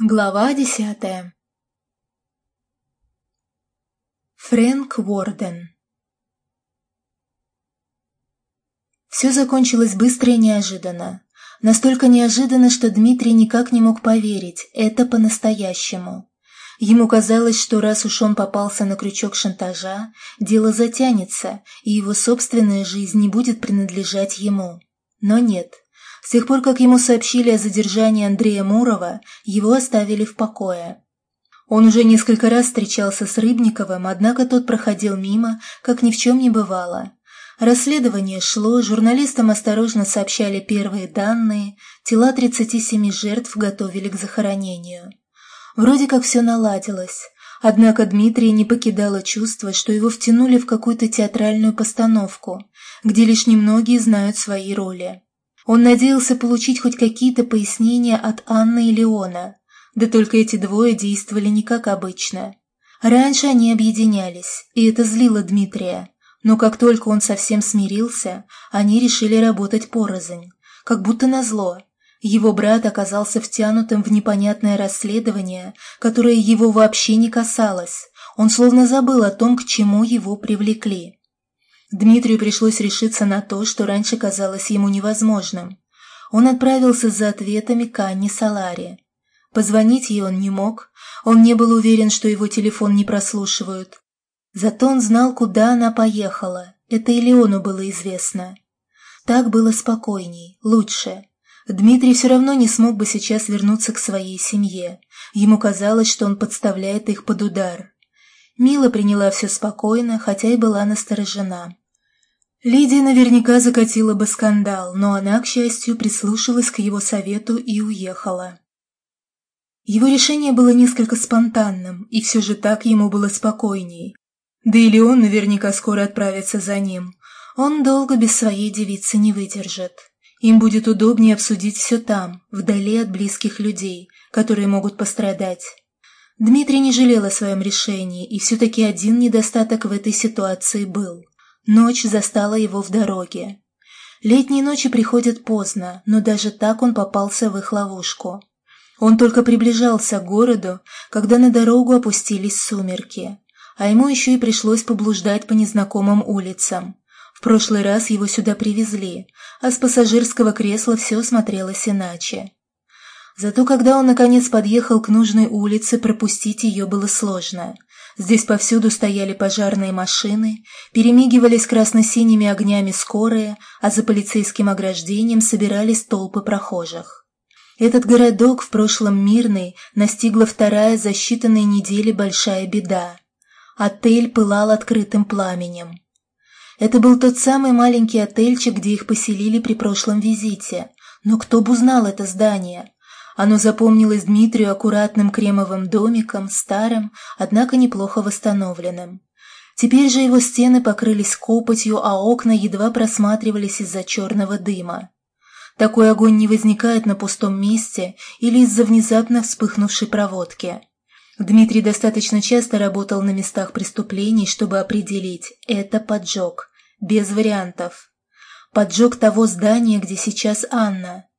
Глава десятая Фрэнк Уорден Все закончилось быстро и неожиданно. Настолько неожиданно, что Дмитрий никак не мог поверить, это по-настоящему. Ему казалось, что раз уж он попался на крючок шантажа, дело затянется, и его собственная жизнь не будет принадлежать ему. Но нет. С тех пор, как ему сообщили о задержании Андрея Мурова, его оставили в покое. Он уже несколько раз встречался с Рыбниковым, однако тот проходил мимо, как ни в чем не бывало. Расследование шло, журналистам осторожно сообщали первые данные, тела 37 жертв готовили к захоронению. Вроде как все наладилось, однако Дмитрия не покидало чувство, что его втянули в какую-то театральную постановку, где лишь немногие знают свои роли. Он надеялся получить хоть какие-то пояснения от Анны и Леона, да только эти двое действовали не как обычно. Раньше они объединялись, и это злило Дмитрия, но как только он совсем смирился, они решили работать порознь, как будто назло. Его брат оказался втянутым в непонятное расследование, которое его вообще не касалось. Он словно забыл о том, к чему его привлекли. Дмитрию пришлось решиться на то, что раньше казалось ему невозможным. Он отправился за ответами к Анне Саларе. Позвонить ей он не мог, он не был уверен, что его телефон не прослушивают. Зато он знал, куда она поехала, это и Леону было известно. Так было спокойней, лучше. Дмитрий все равно не смог бы сейчас вернуться к своей семье. Ему казалось, что он подставляет их под удар. Мила приняла все спокойно, хотя и была насторожена. Лидия наверняка закатила бы скандал, но она, к счастью, прислушалась к его совету и уехала. Его решение было несколько спонтанным, и все же так ему было спокойней. Да и Леон наверняка скоро отправится за ним. Он долго без своей девицы не выдержит. Им будет удобнее обсудить все там, вдали от близких людей, которые могут пострадать. Дмитрий не жалел о своем решении, и все-таки один недостаток в этой ситуации был – Ночь застала его в дороге. Летние ночи приходят поздно, но даже так он попался в их ловушку. Он только приближался к городу, когда на дорогу опустились сумерки, а ему еще и пришлось поблуждать по незнакомым улицам. В прошлый раз его сюда привезли, а с пассажирского кресла все смотрелось иначе. Зато когда он наконец подъехал к нужной улице, пропустить ее было сложно – Здесь повсюду стояли пожарные машины, перемигивались красно-синими огнями скорые, а за полицейским ограждением собирались толпы прохожих. Этот городок, в прошлом мирный, настигла вторая за считанные недели большая беда. Отель пылал открытым пламенем. Это был тот самый маленький отельчик, где их поселили при прошлом визите. Но кто бы узнал это здание? Оно запомнилось Дмитрию аккуратным кремовым домиком, старым, однако неплохо восстановленным. Теперь же его стены покрылись копотью, а окна едва просматривались из-за черного дыма. Такой огонь не возникает на пустом месте или из-за внезапно вспыхнувшей проводки. Дмитрий достаточно часто работал на местах преступлений, чтобы определить – это поджог, без вариантов. Поджог того здания, где сейчас Анна –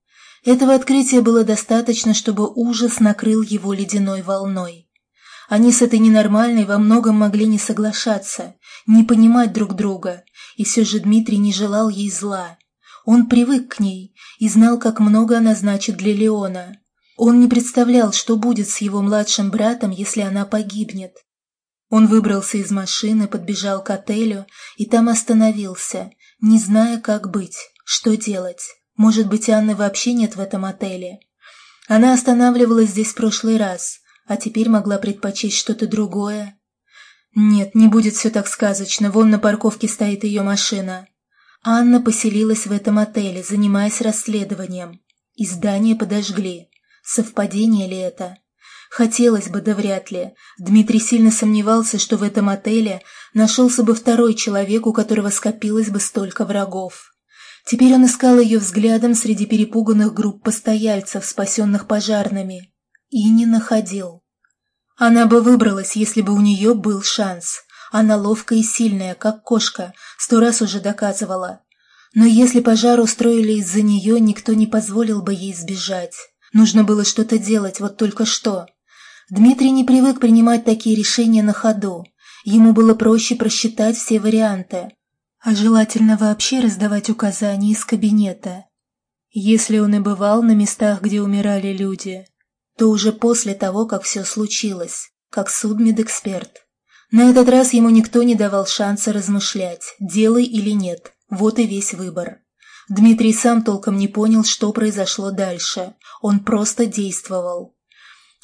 этого открытия было достаточно, чтобы ужас накрыл его ледяной волной. Они с этой ненормальной во многом могли не соглашаться, не понимать друг друга, и все же Дмитрий не желал ей зла. Он привык к ней и знал, как много она значит для Леона. Он не представлял, что будет с его младшим братом, если она погибнет. Он выбрался из машины, подбежал к отелю и там остановился, не зная, как быть, что делать. Может быть, Анны вообще нет в этом отеле. Она останавливалась здесь в прошлый раз, а теперь могла предпочесть что-то другое. Нет, не будет все так сказочно, вон на парковке стоит ее машина. Анна поселилась в этом отеле, занимаясь расследованием. И здание подожгли. Совпадение ли это? Хотелось бы, да вряд ли. Дмитрий сильно сомневался, что в этом отеле нашелся бы второй человек, у которого скопилось бы столько врагов. Теперь он искал ее взглядом среди перепуганных групп постояльцев, спасенных пожарными, и не находил. Она бы выбралась, если бы у нее был шанс. Она ловкая и сильная, как кошка, сто раз уже доказывала. Но если пожар устроили из-за нее, никто не позволил бы ей сбежать. Нужно было что-то делать, вот только что. Дмитрий не привык принимать такие решения на ходу. Ему было проще просчитать все варианты. А желательно вообще раздавать указания из кабинета. Если он и бывал на местах, где умирали люди, то уже после того, как все случилось, как судмедэксперт. На этот раз ему никто не давал шанса размышлять, делай или нет, вот и весь выбор. Дмитрий сам толком не понял, что произошло дальше. Он просто действовал.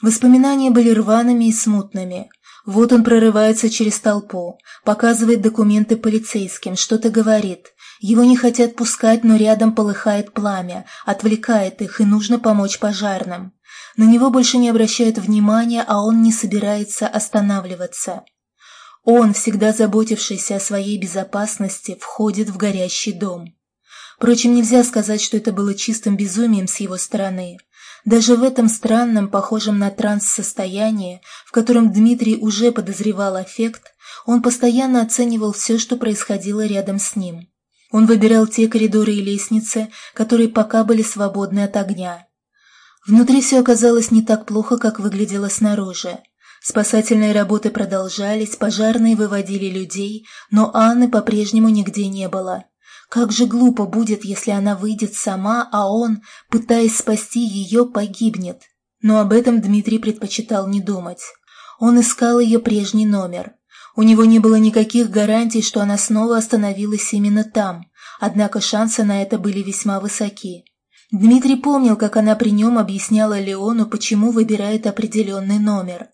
Воспоминания были рваными и смутными. Вот он прорывается через толпу, показывает документы полицейским, что-то говорит. Его не хотят пускать, но рядом полыхает пламя, отвлекает их, и нужно помочь пожарным. На него больше не обращают внимания, а он не собирается останавливаться. Он, всегда заботившийся о своей безопасности, входит в горящий дом. Впрочем, нельзя сказать, что это было чистым безумием с его стороны. Даже в этом странном, похожем на транс состоянии, в котором Дмитрий уже подозревал аффект, он постоянно оценивал все, что происходило рядом с ним. Он выбирал те коридоры и лестницы, которые пока были свободны от огня. Внутри все оказалось не так плохо, как выглядело снаружи. Спасательные работы продолжались, пожарные выводили людей, но Анны по-прежнему нигде не было. Как же глупо будет, если она выйдет сама, а он, пытаясь спасти ее, погибнет. Но об этом Дмитрий предпочитал не думать. Он искал ее прежний номер. У него не было никаких гарантий, что она снова остановилась именно там, однако шансы на это были весьма высоки. Дмитрий помнил, как она при нем объясняла Леону, почему выбирает определенный номер.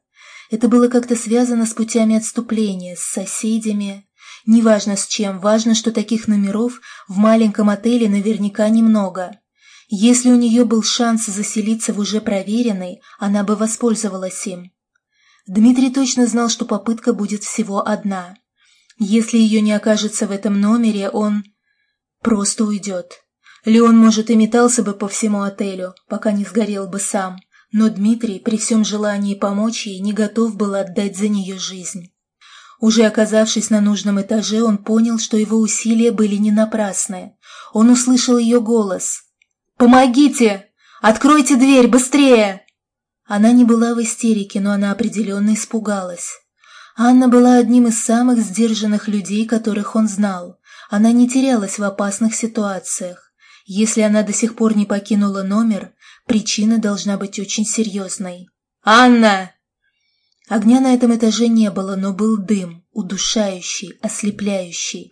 Это было как-то связано с путями отступления, с соседями, Неважно с чем, важно, что таких номеров в маленьком отеле наверняка немного. Если у нее был шанс заселиться в уже проверенный, она бы воспользовалась им. Дмитрий точно знал, что попытка будет всего одна. Если ее не окажется в этом номере, он просто уйдет. Леон, может, и метался бы по всему отелю, пока не сгорел бы сам, но Дмитрий, при всем желании помочь ей, не готов был отдать за нее жизнь. Уже оказавшись на нужном этаже, он понял, что его усилия были не напрасны. Он услышал ее голос. «Помогите! Откройте дверь, быстрее!» Она не была в истерике, но она определенно испугалась. Анна была одним из самых сдержанных людей, которых он знал. Она не терялась в опасных ситуациях. Если она до сих пор не покинула номер, причина должна быть очень серьезной. «Анна!» Огня на этом этаже не было, но был дым, удушающий, ослепляющий.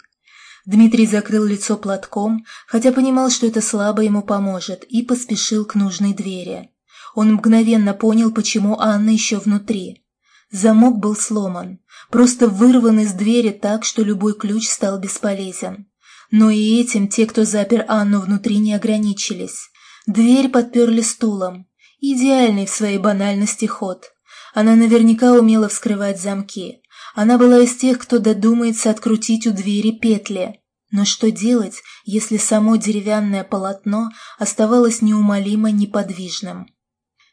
Дмитрий закрыл лицо платком, хотя понимал, что это слабо ему поможет, и поспешил к нужной двери. Он мгновенно понял, почему Анна еще внутри. Замок был сломан, просто вырван из двери так, что любой ключ стал бесполезен. Но и этим те, кто запер Анну внутри, не ограничились. Дверь подперли стулом. Идеальный в своей банальности ход. Она наверняка умела вскрывать замки. Она была из тех, кто додумается открутить у двери петли. Но что делать, если само деревянное полотно оставалось неумолимо неподвижным?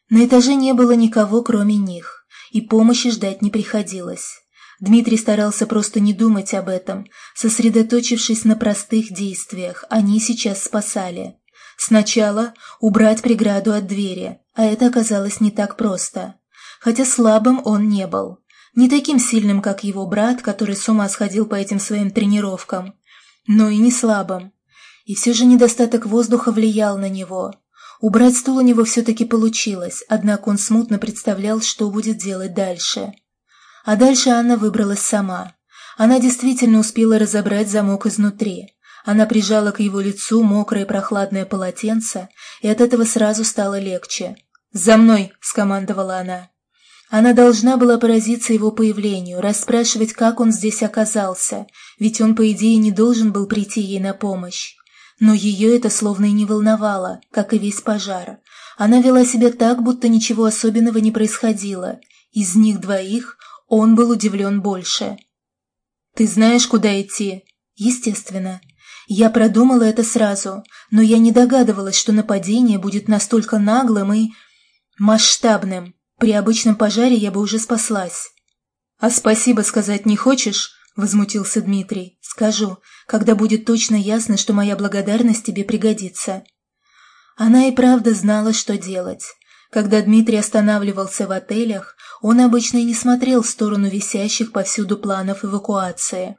На этаже не было никого, кроме них, и помощи ждать не приходилось. Дмитрий старался просто не думать об этом, сосредоточившись на простых действиях, они сейчас спасали. Сначала убрать преграду от двери, а это оказалось не так просто хотя слабым он не был. Не таким сильным, как его брат, который с ума сходил по этим своим тренировкам, но и не слабым. И все же недостаток воздуха влиял на него. Убрать стул у него все-таки получилось, однако он смутно представлял, что будет делать дальше. А дальше Анна выбралась сама. Она действительно успела разобрать замок изнутри. Она прижала к его лицу мокрое прохладное полотенце, и от этого сразу стало легче. «За мной!» – скомандовала она. Она должна была поразиться его появлению, расспрашивать, как он здесь оказался, ведь он, по идее, не должен был прийти ей на помощь. Но ее это словно и не волновало, как и весь пожар. Она вела себя так, будто ничего особенного не происходило. Из них двоих он был удивлен больше. «Ты знаешь, куда идти?» «Естественно. Я продумала это сразу, но я не догадывалась, что нападение будет настолько наглым и... масштабным. При обычном пожаре я бы уже спаслась. «А спасибо сказать не хочешь?» – возмутился Дмитрий. «Скажу, когда будет точно ясно, что моя благодарность тебе пригодится». Она и правда знала, что делать. Когда Дмитрий останавливался в отелях, он обычно и не смотрел в сторону висящих повсюду планов эвакуации.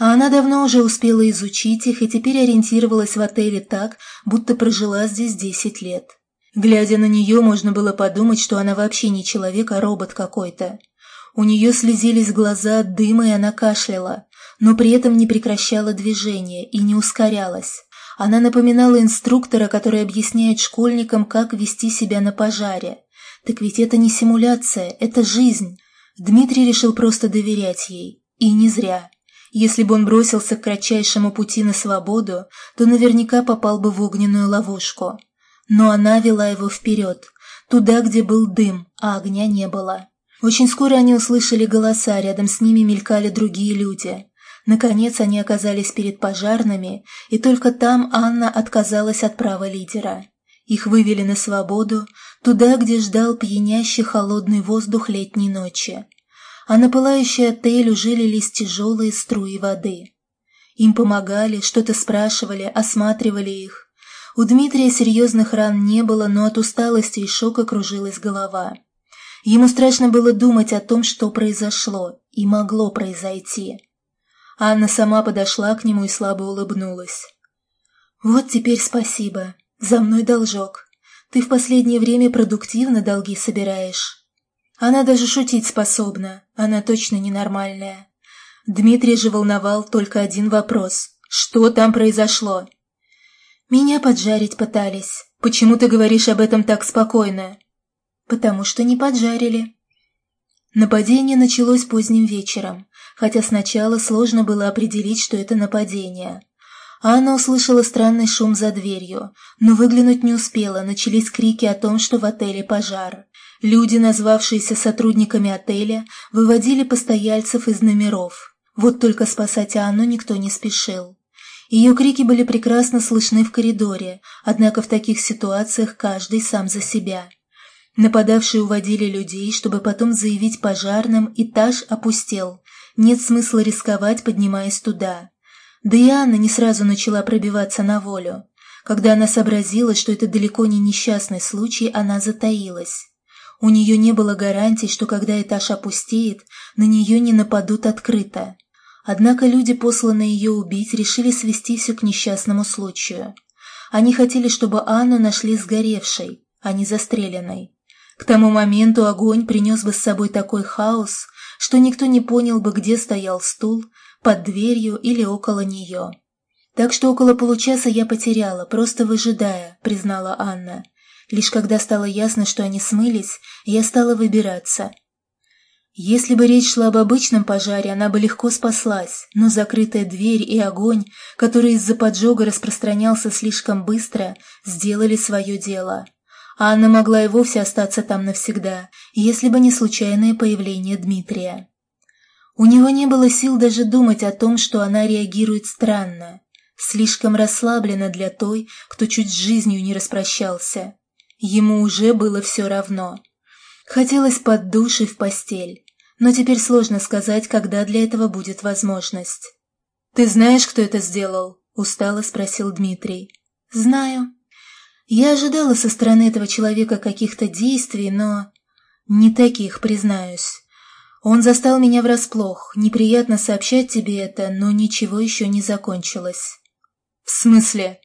А она давно уже успела изучить их и теперь ориентировалась в отеле так, будто прожила здесь десять лет. Глядя на нее, можно было подумать, что она вообще не человек, а робот какой-то. У нее слезились глаза от дыма, и она кашляла, но при этом не прекращала движения и не ускорялась. Она напоминала инструктора, который объясняет школьникам, как вести себя на пожаре. Так ведь это не симуляция, это жизнь. Дмитрий решил просто доверять ей. И не зря. Если бы он бросился к кратчайшему пути на свободу, то наверняка попал бы в огненную ловушку. Но она вела его вперед, туда, где был дым, а огня не было. Очень скоро они услышали голоса, рядом с ними мелькали другие люди. Наконец они оказались перед пожарными, и только там Анна отказалась от права лидера. Их вывели на свободу, туда, где ждал пьянящий холодный воздух летней ночи. А на пылающий отель уже лились тяжелые струи воды. Им помогали, что-то спрашивали, осматривали их. У Дмитрия серьезных ран не было, но от усталости и шока кружилась голова. Ему страшно было думать о том, что произошло и могло произойти. Анна сама подошла к нему и слабо улыбнулась. «Вот теперь спасибо. За мной должок. Ты в последнее время продуктивно долги собираешь. Она даже шутить способна. Она точно ненормальная». Дмитрий же волновал только один вопрос. «Что там произошло?» «Меня поджарить пытались. Почему ты говоришь об этом так спокойно?» «Потому что не поджарили». Нападение началось поздним вечером хотя сначала сложно было определить, что это нападение. Анна услышала странный шум за дверью, но выглянуть не успела, начались крики о том, что в отеле пожар. Люди, назвавшиеся сотрудниками отеля, выводили постояльцев из номеров. Вот только спасать Анну никто не спешил. Ее крики были прекрасно слышны в коридоре, однако в таких ситуациях каждый сам за себя. Нападавшие уводили людей, чтобы потом заявить пожарным, этаж опустел, нет смысла рисковать, поднимаясь туда. Да и Анна не сразу начала пробиваться на волю. Когда она сообразила, что это далеко не несчастный случай, она затаилась. У нее не было гарантий, что когда этаж опустеет, на нее не нападут открыто. Однако люди, посланные ее убить, решили свести все к несчастному случаю. Они хотели, чтобы Анну нашли сгоревшей, а не застреленной. К тому моменту огонь принес бы с собой такой хаос, что никто не понял бы, где стоял стул, под дверью или около нее. Так что около получаса я потеряла, просто выжидая, признала Анна. Лишь когда стало ясно, что они смылись, я стала выбираться. Если бы речь шла об обычном пожаре, она бы легко спаслась, но закрытая дверь и огонь, который из-за поджога распространялся слишком быстро, сделали свое дело. Анна могла и вовсе остаться там навсегда, если бы не случайное появление Дмитрия. У него не было сил даже думать о том, что она реагирует странно, слишком расслаблена для той, кто чуть с жизнью не распрощался. Ему уже было все равно. Хотелось под душ и в постель, но теперь сложно сказать, когда для этого будет возможность. «Ты знаешь, кто это сделал?» – устало спросил Дмитрий. «Знаю», я ожидала со стороны этого человека каких-то действий, но... Не таких, признаюсь. Он застал меня врасплох. Неприятно сообщать тебе это, но ничего еще не закончилось. В смысле?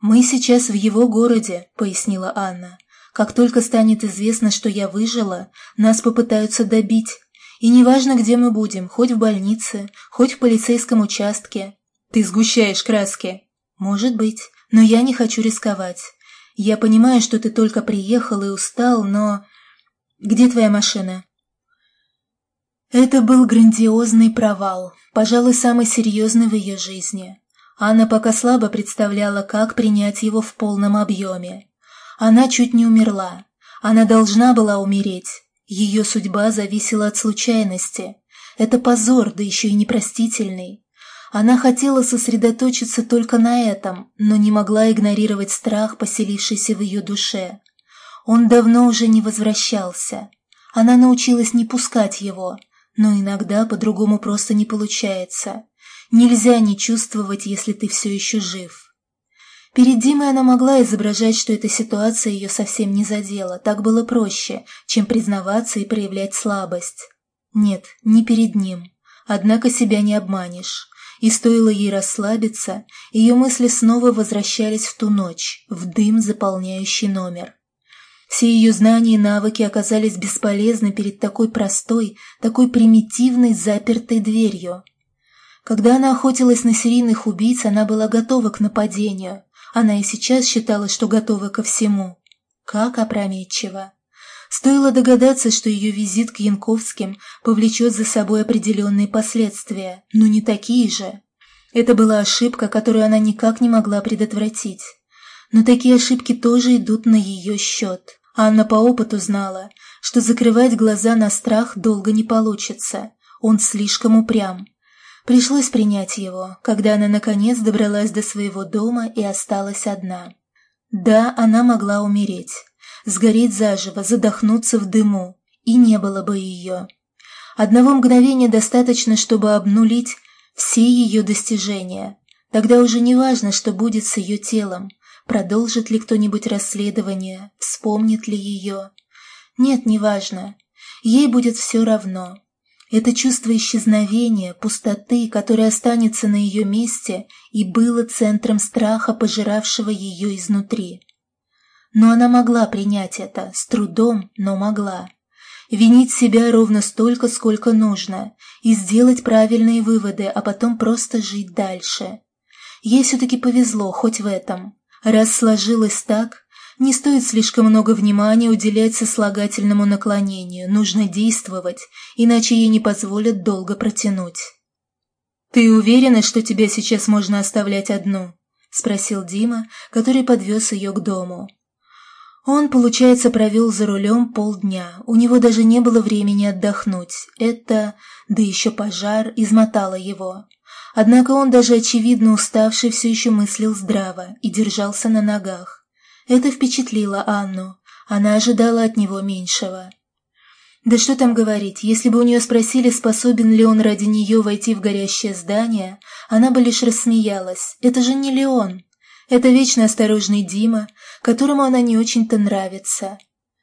Мы сейчас в его городе, пояснила Анна. Как только станет известно, что я выжила, нас попытаются добить. И неважно, где мы будем, хоть в больнице, хоть в полицейском участке. Ты сгущаешь краски. Может быть, но я не хочу рисковать. Я понимаю, что ты только приехал и устал, но... Где твоя машина?» Это был грандиозный провал, пожалуй, самый серьезный в ее жизни. Анна пока слабо представляла, как принять его в полном объеме. Она чуть не умерла. Она должна была умереть. Ее судьба зависела от случайности. Это позор, да еще и непростительный. Она хотела сосредоточиться только на этом, но не могла игнорировать страх, поселившийся в ее душе. Он давно уже не возвращался. Она научилась не пускать его, но иногда по-другому просто не получается. Нельзя не чувствовать, если ты все еще жив. Перед Димой она могла изображать, что эта ситуация ее совсем не задела, так было проще, чем признаваться и проявлять слабость. Нет, не перед ним. Однако себя не обманешь. И стоило ей расслабиться, ее мысли снова возвращались в ту ночь, в дым, заполняющий номер. Все ее знания и навыки оказались бесполезны перед такой простой, такой примитивной запертой дверью. Когда она охотилась на серийных убийц, она была готова к нападению. Она и сейчас считала, что готова ко всему. Как опрометчиво. Стоило догадаться, что ее визит к Янковским повлечет за собой определенные последствия, но не такие же. Это была ошибка, которую она никак не могла предотвратить. Но такие ошибки тоже идут на ее счет. Анна по опыту знала, что закрывать глаза на страх долго не получится. Он слишком упрям. Пришлось принять его, когда она наконец добралась до своего дома и осталась одна. Да, она могла умереть сгореть заживо, задохнуться в дыму, и не было бы ее. Одного мгновения достаточно, чтобы обнулить все ее достижения. Тогда уже не важно, что будет с ее телом, продолжит ли кто-нибудь расследование, вспомнит ли ее. Нет, не важно. Ей будет все равно. Это чувство исчезновения, пустоты, которое останется на ее месте и было центром страха, пожиравшего ее изнутри. Но она могла принять это, с трудом, но могла. Винить себя ровно столько, сколько нужно, и сделать правильные выводы, а потом просто жить дальше. Ей все-таки повезло, хоть в этом. Раз сложилось так, не стоит слишком много внимания уделять сослагательному наклонению, нужно действовать, иначе ей не позволят долго протянуть. «Ты уверена, что тебя сейчас можно оставлять одну?» – спросил Дима, который подвез ее к дому. Он, получается, провел за рулем полдня. У него даже не было времени отдохнуть. Это, да еще пожар, измотало его. Однако он, даже очевидно уставший, все еще мыслил здраво и держался на ногах. Это впечатлило Анну. Она ожидала от него меньшего. Да что там говорить, если бы у нее спросили, способен ли он ради нее войти в горящее здание, она бы лишь рассмеялась. Это же не Леон. Это вечно осторожный Дима, которому она не очень-то нравится.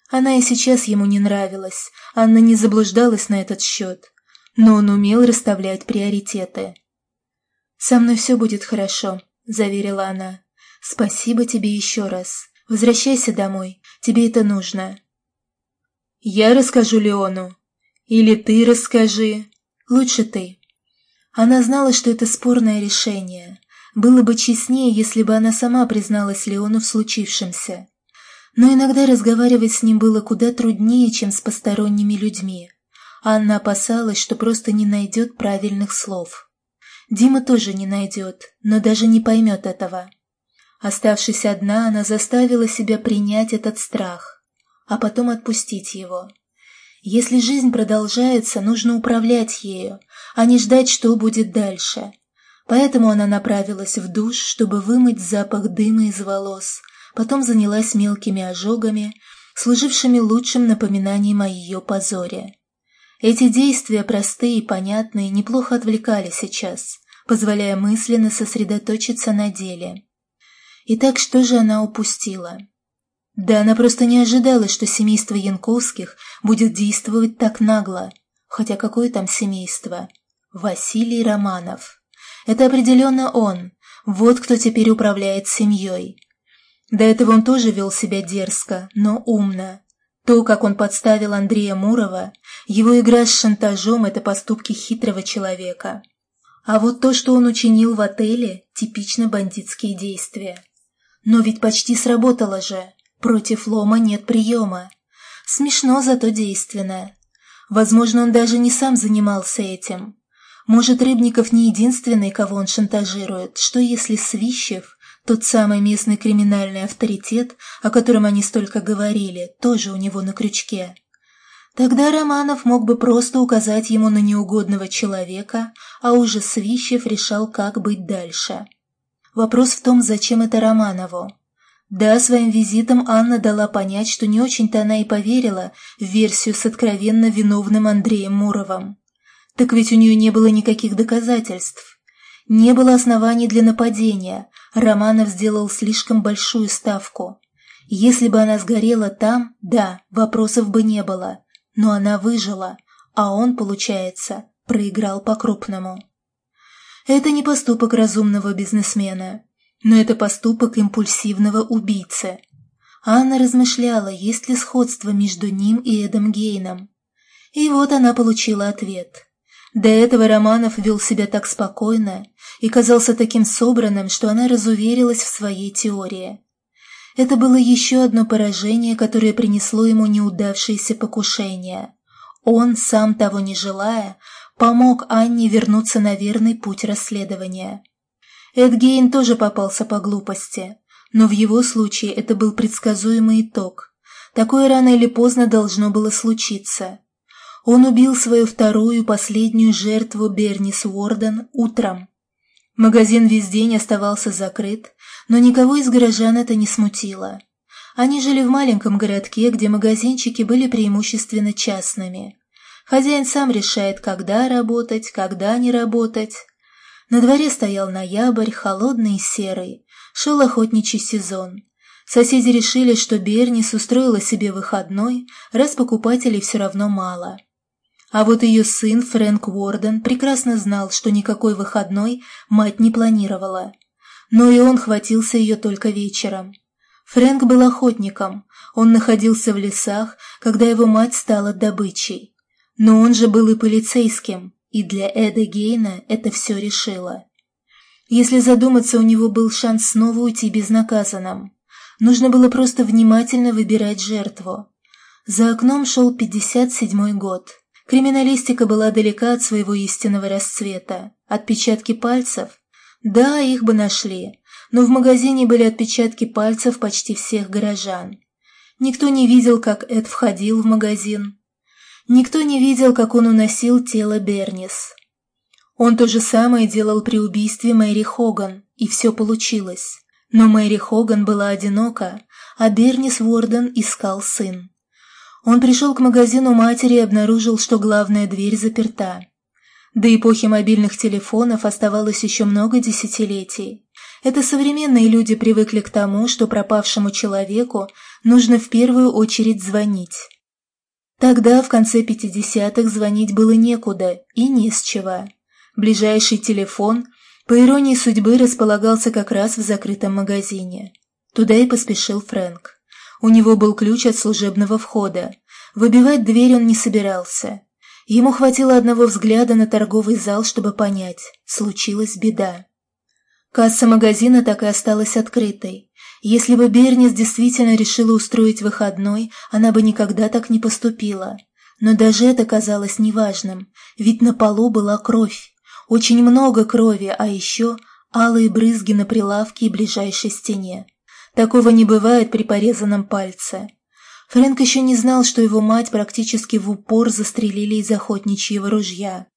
Она и сейчас ему не нравилась, Анна не заблуждалась на этот счет, но он умел расставлять приоритеты. «Со мной все будет хорошо», — заверила она. «Спасибо тебе еще раз. Возвращайся домой, тебе это нужно». «Я расскажу Леону. Или ты расскажи. Лучше ты». Она знала, что это спорное решение, было бы честнее, если бы она сама призналась Леону в случившемся. Но иногда разговаривать с ним было куда труднее, чем с посторонними людьми. Анна опасалась, что просто не найдет правильных слов. Дима тоже не найдет, но даже не поймет этого. Оставшись одна, она заставила себя принять этот страх, а потом отпустить его. Если жизнь продолжается, нужно управлять ею, а не ждать, что будет дальше – Поэтому она направилась в душ, чтобы вымыть запах дыма из волос, потом занялась мелкими ожогами, служившими лучшим напоминанием о ее позоре. Эти действия, простые и понятные, неплохо отвлекали сейчас, позволяя мысленно сосредоточиться на деле. Итак, что же она упустила? Да она просто не ожидала, что семейство Янковских будет действовать так нагло. Хотя какое там семейство? Василий Романов. Это определенно он. Вот кто теперь управляет семьей. До этого он тоже вел себя дерзко, но умно. То, как он подставил Андрея Мурова, его игра с шантажом – это поступки хитрого человека. А вот то, что он учинил в отеле – типично бандитские действия. Но ведь почти сработало же. Против лома нет приема. Смешно, зато действенно. Возможно, он даже не сам занимался этим. Может, Рыбников не единственный, кого он шантажирует? Что если Свищев, тот самый местный криминальный авторитет, о котором они столько говорили, тоже у него на крючке? Тогда Романов мог бы просто указать ему на неугодного человека, а уже Свищев решал, как быть дальше. Вопрос в том, зачем это Романову. Да, своим визитом Анна дала понять, что не очень-то она и поверила в версию с откровенно виновным Андреем Муровым. Так ведь у нее не было никаких доказательств. Не было оснований для нападения, Романов сделал слишком большую ставку. Если бы она сгорела там, да, вопросов бы не было. Но она выжила, а он, получается, проиграл по-крупному. Это не поступок разумного бизнесмена, но это поступок импульсивного убийцы. Анна размышляла, есть ли сходство между ним и Эдом Гейном. И вот она получила ответ. До этого Романов вел себя так спокойно и казался таким собранным, что она разуверилась в своей теории. Это было еще одно поражение, которое принесло ему неудавшееся покушение. Он, сам того не желая, помог Анне вернуться на верный путь расследования. Эдгейн тоже попался по глупости, но в его случае это был предсказуемый итог. Такое рано или поздно должно было случиться. Он убил свою вторую последнюю жертву Бернис Уорден утром. Магазин весь день оставался закрыт, но никого из горожан это не смутило. Они жили в маленьком городке, где магазинчики были преимущественно частными. Хозяин сам решает, когда работать, когда не работать. На дворе стоял ноябрь, холодный и серый. Шел охотничий сезон. Соседи решили, что Бернис устроила себе выходной, раз покупателей все равно мало. А вот ее сын Фрэнк Уорден прекрасно знал, что никакой выходной мать не планировала. Но и он хватился ее только вечером. Фрэнк был охотником, он находился в лесах, когда его мать стала добычей. Но он же был и полицейским, и для Эда Гейна это все решило. Если задуматься, у него был шанс снова уйти безнаказанным. Нужно было просто внимательно выбирать жертву. За окном шел 57-й год. Криминалистика была далека от своего истинного расцвета. Отпечатки пальцев? Да, их бы нашли. Но в магазине были отпечатки пальцев почти всех горожан. Никто не видел, как Эд входил в магазин, Никто не видел, как он уносил тело Бернис. Он то же самое делал при убийстве Мэри Хоган, и все получилось. Но Мэри Хоган была одинока, а Бернис Ворден искал сын. Он пришел к магазину матери и обнаружил, что главная дверь заперта. До эпохи мобильных телефонов оставалось еще много десятилетий. Это современные люди привыкли к тому, что пропавшему человеку нужно в первую очередь звонить. Тогда, в конце 50-х, звонить было некуда и не с чего. Ближайший телефон, по иронии судьбы, располагался как раз в закрытом магазине. Туда и поспешил Фрэнк. У него был ключ от служебного входа. Выбивать дверь он не собирался. Ему хватило одного взгляда на торговый зал, чтобы понять – случилась беда. Касса магазина так и осталась открытой. Если бы Бернис действительно решила устроить выходной, она бы никогда так не поступила. Но даже это казалось неважным, ведь на полу была кровь. Очень много крови, а еще алые брызги на прилавке и ближайшей стене. Такого не бывает при порезанном пальце. Фрэнк еще не знал, что его мать практически в упор застрелили из охотничьего ружья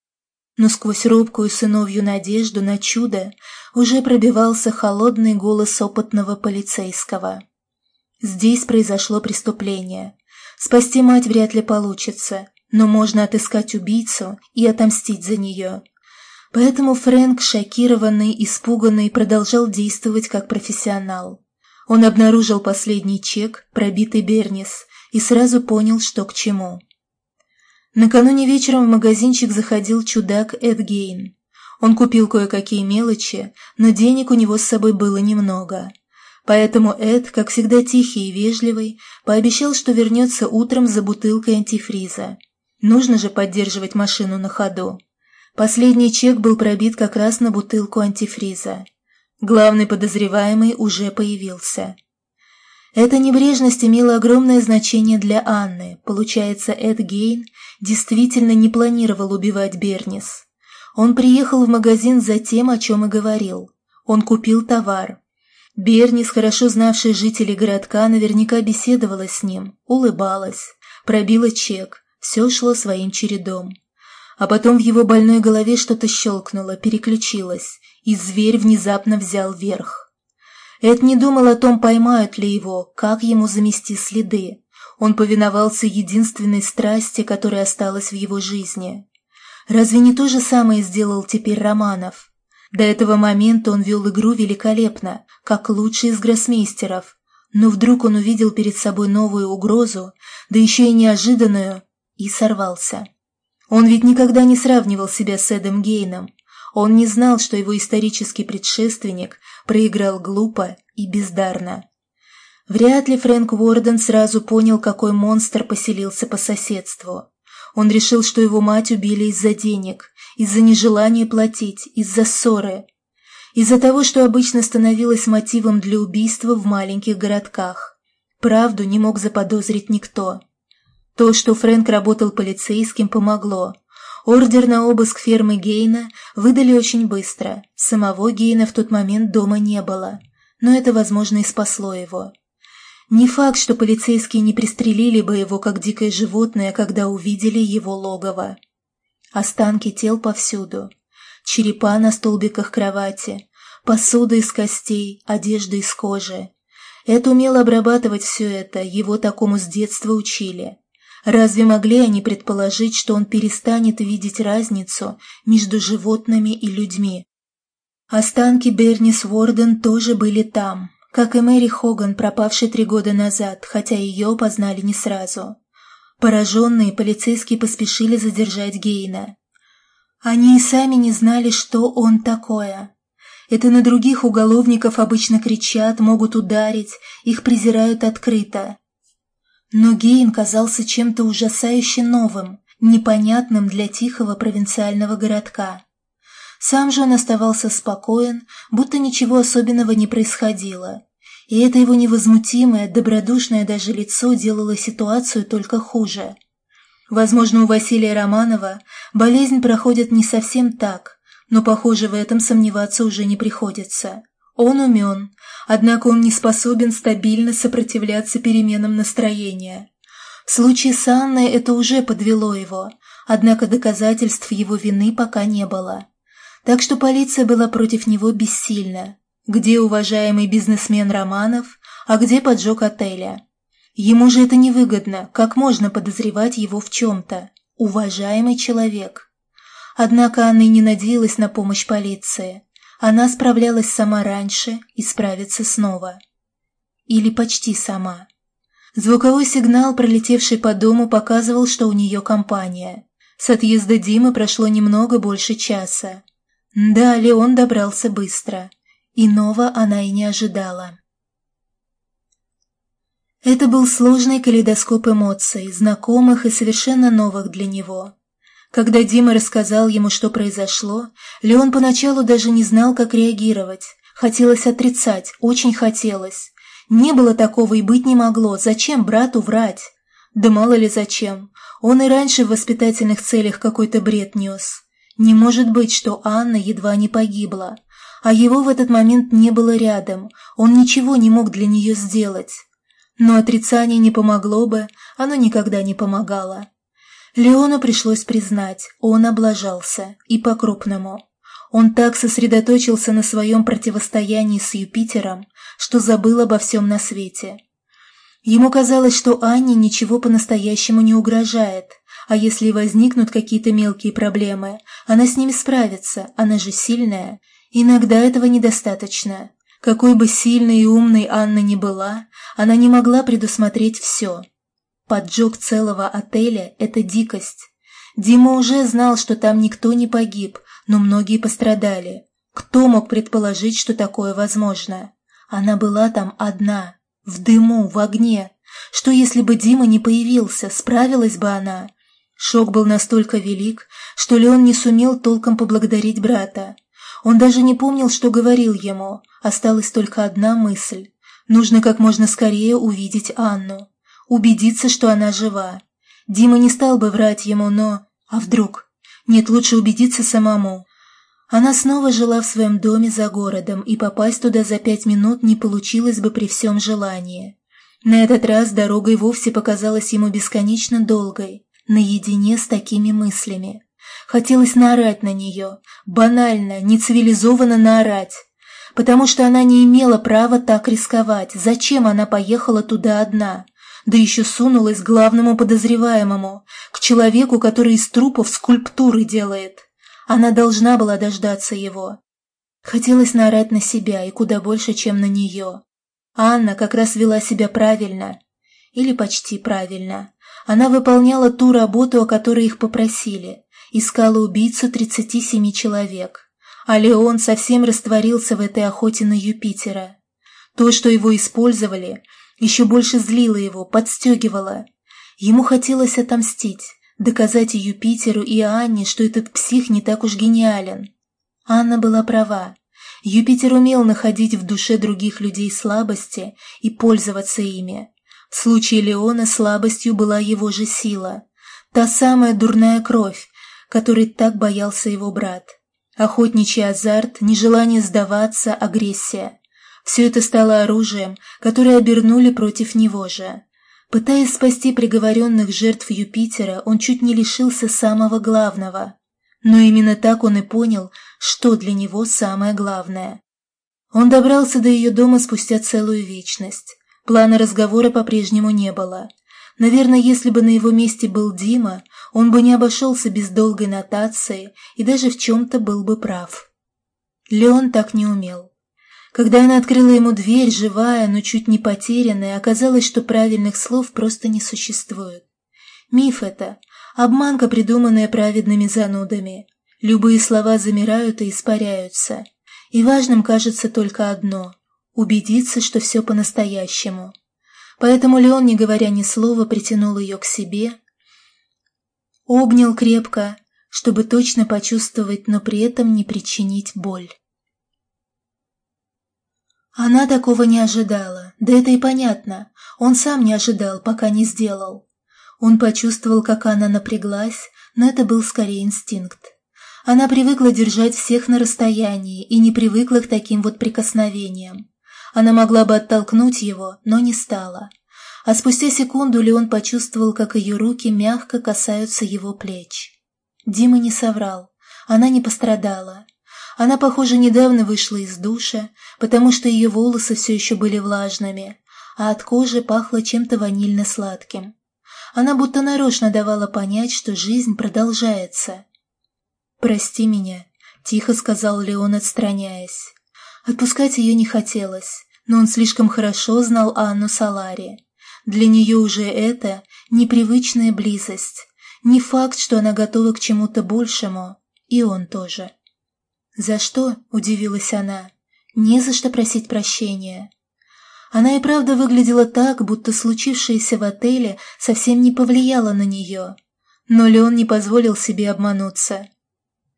но сквозь робкую сыновью надежду на чудо уже пробивался холодный голос опытного полицейского. Здесь произошло преступление. Спасти мать вряд ли получится, но можно отыскать убийцу и отомстить за нее. Поэтому Фрэнк, шокированный, испуганный, продолжал действовать как профессионал. Он обнаружил последний чек, пробитый Бернис, и сразу понял, что к чему. Накануне вечером в магазинчик заходил чудак Эд Гейн. Он купил кое-какие мелочи, но денег у него с собой было немного. Поэтому Эд, как всегда тихий и вежливый, пообещал, что вернется утром за бутылкой антифриза. Нужно же поддерживать машину на ходу. Последний чек был пробит как раз на бутылку антифриза. Главный подозреваемый уже появился. Эта небрежность имела огромное значение для Анны. Получается, Эд Гейн действительно не планировал убивать Бернис. Он приехал в магазин за тем, о чем и говорил. Он купил товар. Бернис, хорошо знавшая жителей городка, наверняка беседовала с ним, улыбалась, пробила чек, все шло своим чередом. А потом в его больной голове что-то щелкнуло, переключилось, и зверь внезапно взял верх. Эд не думал о том, поймают ли его, как ему замести следы. Он повиновался единственной страсти, которая осталась в его жизни. Разве не то же самое сделал теперь Романов? До этого момента он вел игру великолепно, как лучший из гроссмейстеров, но вдруг он увидел перед собой новую угрозу, да еще и неожиданную, и сорвался. Он ведь никогда не сравнивал себя с Эдом Гейном. Он не знал, что его исторический предшественник проиграл глупо и бездарно. Вряд ли Фрэнк Уорден сразу понял, какой монстр поселился по соседству. Он решил, что его мать убили из-за денег, из-за нежелания платить, из-за ссоры. Из-за того, что обычно становилось мотивом для убийства в маленьких городках. Правду не мог заподозрить никто. То, что Фрэнк работал полицейским, помогло. Ордер на обыск фермы Гейна выдали очень быстро. Самого Гейна в тот момент дома не было. Но это, возможно, и спасло его. Не факт, что полицейские не пристрелили бы его, как дикое животное, когда увидели его логово. Останки тел повсюду. Черепа на столбиках кровати, посуда из костей, одежда из кожи. Это умел обрабатывать все это, его такому с детства учили. Разве могли они предположить, что он перестанет видеть разницу между животными и людьми? Останки Бернис Уорден тоже были там, как и Мэри Хоган, пропавшей три года назад, хотя ее познали не сразу. Пораженные полицейские поспешили задержать Гейна. Они и сами не знали, что он такое. Это на других уголовников обычно кричат, могут ударить, их презирают открыто. Но Гейн казался чем-то ужасающе новым, непонятным для тихого провинциального городка. Сам же он оставался спокоен, будто ничего особенного не происходило. И это его невозмутимое, добродушное даже лицо делало ситуацию только хуже. Возможно, у Василия Романова болезнь проходит не совсем так, но, похоже, в этом сомневаться уже не приходится. Он умен, однако он не способен стабильно сопротивляться переменам настроения. В случае с Анной это уже подвело его, однако доказательств его вины пока не было. Так что полиция была против него бессильна. Где уважаемый бизнесмен Романов, а где поджог отеля? Ему же это невыгодно, как можно подозревать его в чем-то? Уважаемый человек. Однако Анна и не надеялась на помощь полиции. Она справлялась сама раньше и справится снова. Или почти сама. Звуковой сигнал, пролетевший по дому, показывал, что у нее компания. С отъезда Димы прошло немного больше часа. Да, Леон добрался быстро. Иного она и не ожидала. Это был сложный калейдоскоп эмоций, знакомых и совершенно новых для него. Когда Дима рассказал ему, что произошло, Леон поначалу даже не знал, как реагировать. Хотелось отрицать, очень хотелось. Не было такого и быть не могло. Зачем брату врать? Да мало ли зачем. Он и раньше в воспитательных целях какой-то бред нес. Не может быть, что Анна едва не погибла. А его в этот момент не было рядом. Он ничего не мог для нее сделать. Но отрицание не помогло бы, оно никогда не помогало. Леону пришлось признать, он облажался, и по-крупному. Он так сосредоточился на своем противостоянии с Юпитером, что забыл обо всем на свете. Ему казалось, что Анне ничего по-настоящему не угрожает, а если возникнут какие-то мелкие проблемы, она с ними справится, она же сильная. Иногда этого недостаточно. Какой бы сильной и умной Анна ни была, она не могла предусмотреть все. Поджог целого отеля – это дикость. Дима уже знал, что там никто не погиб, но многие пострадали. Кто мог предположить, что такое возможно? Она была там одна, в дыму, в огне. Что если бы Дима не появился, справилась бы она? Шок был настолько велик, что Леон не сумел толком поблагодарить брата. Он даже не помнил, что говорил ему. Осталась только одна мысль. Нужно как можно скорее увидеть Анну убедиться, что она жива. Дима не стал бы врать ему, но... А вдруг? Нет, лучше убедиться самому. Она снова жила в своем доме за городом, и попасть туда за пять минут не получилось бы при всем желании. На этот раз дорога и вовсе показалась ему бесконечно долгой, наедине с такими мыслями. Хотелось наорать на нее, банально, нецивилизованно наорать, потому что она не имела права так рисковать. Зачем она поехала туда одна? да еще сунулась к главному подозреваемому, к человеку, который из трупов скульптуры делает. Она должна была дождаться его. Хотелось наорать на себя и куда больше, чем на нее. Анна как раз вела себя правильно. Или почти правильно. Она выполняла ту работу, о которой их попросили. Искала убийцу 37 человек. А Леон совсем растворился в этой охоте на Юпитера. То, что его использовали, еще больше злило его, подстегивало. Ему хотелось отомстить, доказать и Юпитеру, и Анне, что этот псих не так уж гениален. Анна была права. Юпитер умел находить в душе других людей слабости и пользоваться ими. В случае Леона слабостью была его же сила. Та самая дурная кровь, которой так боялся его брат. Охотничий азарт, нежелание сдаваться, агрессия. Все это стало оружием, которое обернули против него же. Пытаясь спасти приговоренных жертв Юпитера, он чуть не лишился самого главного. Но именно так он и понял, что для него самое главное. Он добрался до ее дома спустя целую вечность. Плана разговора по-прежнему не было. Наверное, если бы на его месте был Дима, он бы не обошелся без долгой нотации и даже в чем-то был бы прав. Леон так не умел. Когда она открыла ему дверь, живая, но чуть не потерянная, оказалось, что правильных слов просто не существует. Миф это, обманка, придуманная праведными занудами. Любые слова замирают и испаряются. И важным кажется только одно – убедиться, что все по-настоящему. Поэтому Леон, не говоря ни слова, притянул ее к себе, обнял крепко, чтобы точно почувствовать, но при этом не причинить боль. Она такого не ожидала, да это и понятно, он сам не ожидал, пока не сделал. Он почувствовал, как она напряглась, но это был скорее инстинкт. Она привыкла держать всех на расстоянии и не привыкла к таким вот прикосновениям. Она могла бы оттолкнуть его, но не стала. А спустя секунду Леон почувствовал, как ее руки мягко касаются его плеч. Дима не соврал. Она не пострадала. Она, похоже, недавно вышла из душа, потому что ее волосы все еще были влажными, а от кожи пахло чем-то ванильно-сладким. Она будто нарочно давала понять, что жизнь продолжается. «Прости меня», — тихо сказал Леон, отстраняясь. Отпускать ее не хотелось, но он слишком хорошо знал Анну Салари. Для нее уже это непривычная близость, не факт, что она готова к чему-то большему, и он тоже. «За что?» – удивилась она. «Не за что просить прощения». Она и правда выглядела так, будто случившееся в отеле совсем не повлияло на нее. Но Леон не позволил себе обмануться.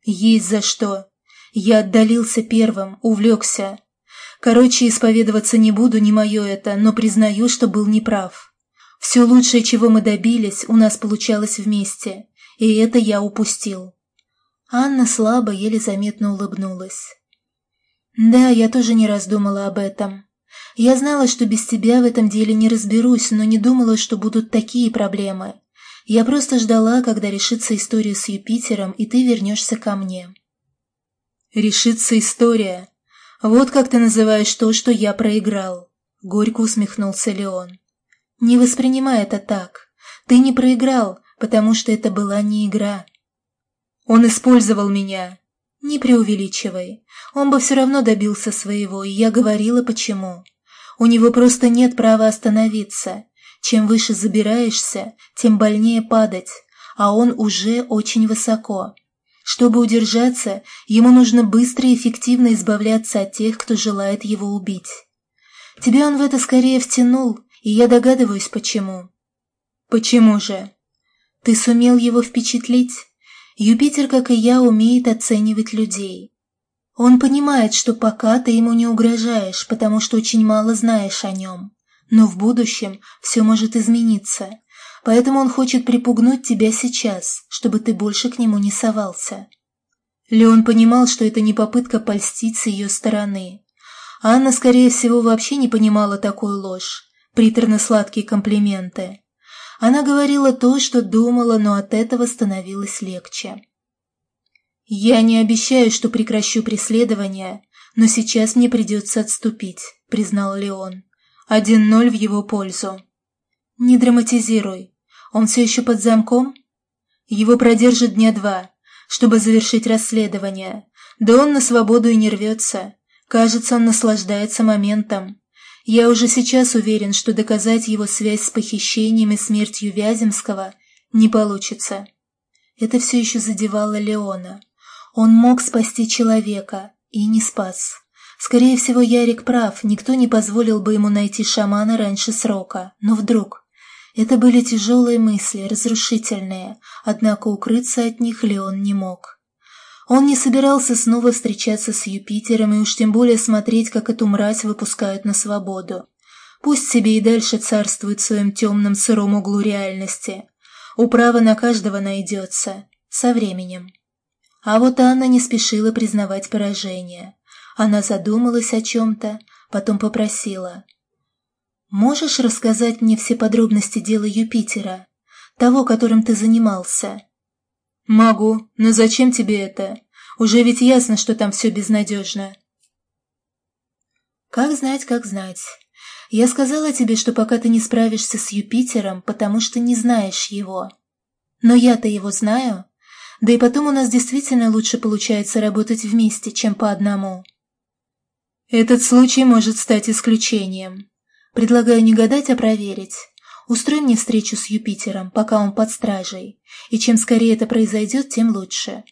Есть за что. Я отдалился первым, увлекся. Короче, исповедоваться не буду, не мое это, но признаю, что был неправ. Все лучшее, чего мы добились, у нас получалось вместе, и это я упустил. Анна слабо, еле заметно улыбнулась. «Да, я тоже не раз об этом. Я знала, что без тебя в этом деле не разберусь, но не думала, что будут такие проблемы. Я просто ждала, когда решится история с Юпитером, и ты вернешься ко мне. «Решится история? Вот как ты называешь то, что я проиграл», — горько усмехнулся Леон. «Не воспринимай это так. Ты не проиграл, потому что это была не игра. Он использовал меня. Не преувеличивай. Он бы все равно добился своего, и я говорила, почему. У него просто нет права остановиться. Чем выше забираешься, тем больнее падать, а он уже очень высоко. Чтобы удержаться, ему нужно быстро и эффективно избавляться от тех, кто желает его убить. Тебя он в это скорее втянул, и я догадываюсь, почему. Почему же? Ты сумел его впечатлить? Юпитер, как и я, умеет оценивать людей. Он понимает, что пока ты ему не угрожаешь, потому что очень мало знаешь о нем. Но в будущем все может измениться, поэтому он хочет припугнуть тебя сейчас, чтобы ты больше к нему не совался. Леон понимал, что это не попытка польстить с ее стороны. Анна, скорее всего, вообще не понимала такую ложь, приторно-сладкие комплименты. Она говорила то, что думала, но от этого становилось легче. «Я не обещаю, что прекращу преследование, но сейчас мне придется отступить», — признал Леон. Один ноль в его пользу. Не драматизируй. Он все еще под замком? Его продержат дня два, чтобы завершить расследование. Да он на свободу и не рвется. Кажется, он наслаждается моментом. Я уже сейчас уверен, что доказать его связь с похищением и смертью Вяземского не получится. Это все еще задевало Леона. Он мог спасти человека и не спас. Скорее всего, Ярик прав, никто не позволил бы ему найти шамана раньше срока. Но вдруг... Это были тяжелые мысли, разрушительные, однако укрыться от них Леон не мог. Он не собирался снова встречаться с Юпитером и уж тем более смотреть, как эту мразь выпускают на свободу. Пусть себе и дальше царствует в своем темном сыром углу реальности. Управа на каждого найдется. Со временем. А вот Анна не спешила признавать поражение. Она задумалась о чем-то, потом попросила. «Можешь рассказать мне все подробности дела Юпитера? Того, которым ты занимался?» «Могу, но зачем тебе это? Уже ведь ясно, что там все безнадежно». «Как знать, как знать. Я сказала тебе, что пока ты не справишься с Юпитером, потому что не знаешь его. Но я-то его знаю. Да и потом у нас действительно лучше получается работать вместе, чем по одному». «Этот случай может стать исключением. Предлагаю не гадать, а проверить. Устрой мне встречу с Юпитером, пока он под стражей, и чем скорее это произойдет, тем лучше.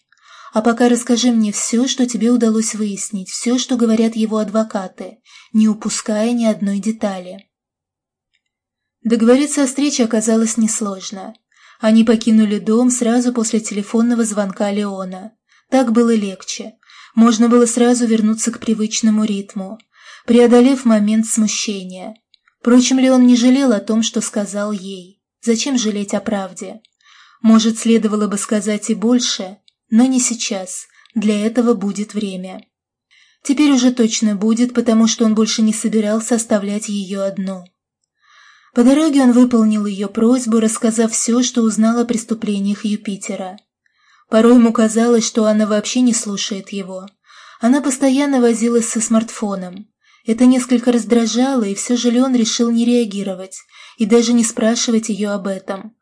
А пока расскажи мне все, что тебе удалось выяснить, все, что говорят его адвокаты, не упуская ни одной детали. Договориться о встрече оказалось несложно. Они покинули дом сразу после телефонного звонка Леона. Так было легче. Можно было сразу вернуться к привычному ритму, преодолев момент смущения. Впрочем, Леон не жалел о том, что сказал ей. Зачем жалеть о правде? Может, следовало бы сказать и больше, но не сейчас. Для этого будет время. Теперь уже точно будет, потому что он больше не собирался оставлять ее одну. По дороге он выполнил ее просьбу, рассказав все, что узнал о преступлениях Юпитера. Порой ему казалось, что она вообще не слушает его. Она постоянно возилась со смартфоном. Это несколько раздражало, и все же Леон решил не реагировать и даже не спрашивать ее об этом.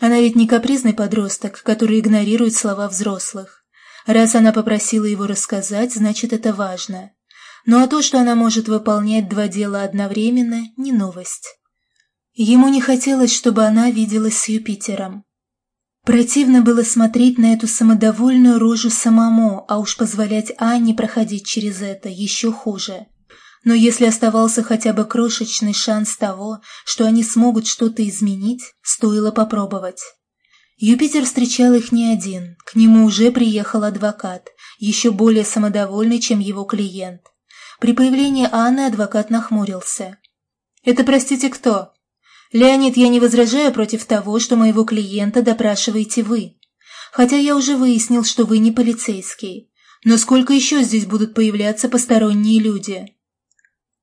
Она ведь не капризный подросток, который игнорирует слова взрослых. Раз она попросила его рассказать, значит, это важно. Ну а то, что она может выполнять два дела одновременно, не новость. Ему не хотелось, чтобы она виделась с Юпитером. Противно было смотреть на эту самодовольную рожу самому, а уж позволять Анне проходить через это еще хуже. Но если оставался хотя бы крошечный шанс того, что они смогут что-то изменить, стоило попробовать. Юпитер встречал их не один, к нему уже приехал адвокат, еще более самодовольный, чем его клиент. При появлении Анны адвокат нахмурился. «Это, простите, кто?» «Леонид, я не возражаю против того, что моего клиента допрашиваете вы. Хотя я уже выяснил, что вы не полицейский. Но сколько еще здесь будут появляться посторонние люди?»